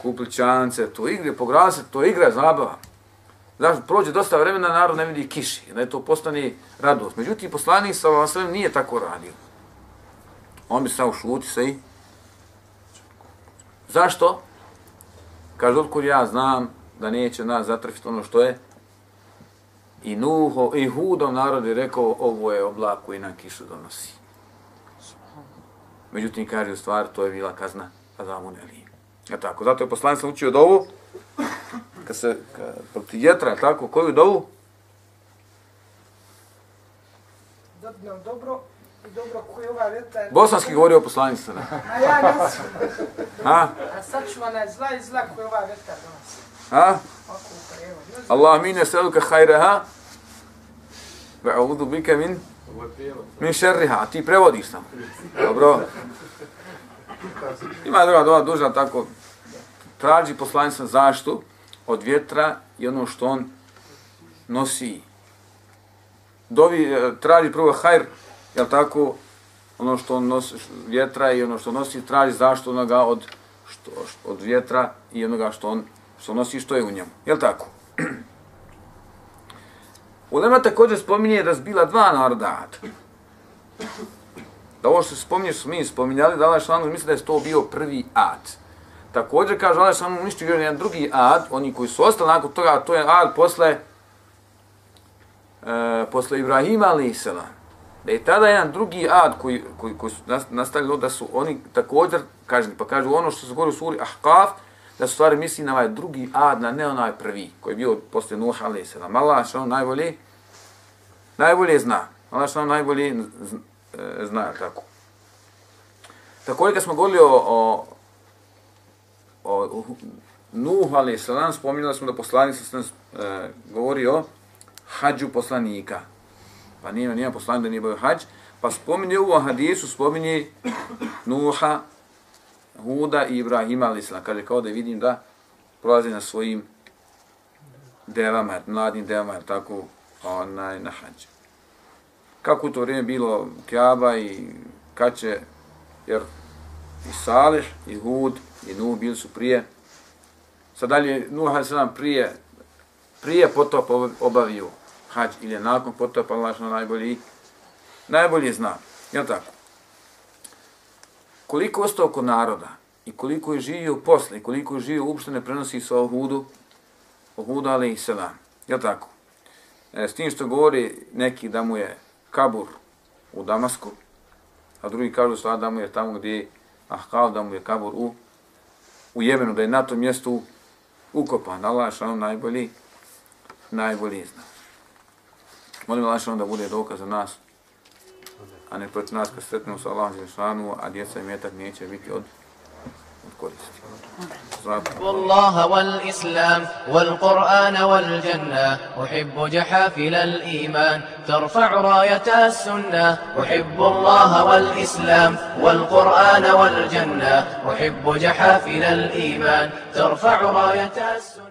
kupličance, to igre, po se, to igra, zabava. Znaš, prođe dosta vremena, narod ne vidi kiši, da je to postane radost. Međutim, poslanik sa vam nije tako radio. On bi stao šuti se i... Zašto? Kaže, otkud ja znam da neće nas zatrfiti ono što je i Nuho, i Hudom narod je rekao, ovo je oblak koji nam kišu donosi. Međutim, kaže, u stvari, to je bila kazna, a za mu ne lije. Ja tako, zato je poslanik sam učio dovu, kad se, kad, protiv jetra, tako, koju dovu?
da nam dobro i dobro koji ova vjetar.
Bosanski govori o poslanici sada.
A ja.
Ha?
A sačuvana je zla i zla koji ova vjetar donosi.
Ha? Allah mi seluka hajreha, ve audu bike min, min šerriha. A ti prevodiš sam. Dobro. Ima druga dova dužna tako. Traži poslanica zaštu od vjetra i ono što on nosi. Dovi, e, traži prvo hajr, jel tako, ono što on nosi vjetra i ono što nosi, traži zaštu onoga od, što, što, od vjetra i onoga što on što nosi što je u njemu. Jel tako? Ulema također spominje da su bila dva naroda. Da ovo što se spominje, što smo mi spominjali, da Allah šalanu misli da je to bio prvi ad. Također kaže Allah šalanu ništa jedan drugi ad, oni koji su ostali nakon toga, to je ad posle, e, posle Ibrahima a.s. Da je tada jedan drugi ad koji, koji, koji su nastavili da su oni također kažni, pa kažu ono što se govori u suri Ahqaf, da su stvari misli na ovaj drugi ad, na ne onaj prvi, koji je bio posle Nuh a.s. Allah što on najbolje, najbolje zna. Allah što on najbolje z- e, zna, tako. Također kad smo govorili o, o, o Nuh a.s. spominjali smo da poslanik sa e, govori o hađu poslanika. Pa nije, nije poslanik da nije bio hađ. Pa spominje u hadisu, spominje Nuha, Huda i Ibrahima a.s. Kaže kao da vidim da prolazi na svojim devama, mladim devama, tako, onaj, na hađ. Kako u to vrijeme bilo Kjaba i Kaće, jer i Salih, i Hud, i Nuh bili su prije. Sad dalje, Nuh a.s. prije, prije potop obavio hađ ili je nakon potopa, Allah što najbolji, najbolji zna. Jel tako? Koliko ostao kod naroda i koliko je živio posle i koliko je živio uopšte ne prenosi sa Ohudu, Ohuda ali i selam. Je tako? E, s tim što govori neki da mu je kabur u Damasku, a drugi kažu sva da mu je tamo gdje je Ahkal, da mu je kabur u, u Jemenu, da je na tom mjestu ukopan. Allah što on najbolji, najbolji zna. Molim Allah što da bude dokaz za nas, a ne protiv nas kad sretnemo sa Allahom Želešanu, a djeca i metak neće biti od, od koristi. Zato.
الله والإسلام والقرآن والجنة أحب جحافل الإيمان ترفع راية السنة أحب الله والإسلام والقرآن والجنة أحب جحافل الإيمان ترفع راية السنة